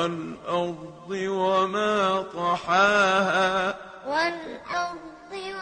والأرض وما طحاها والأرض وما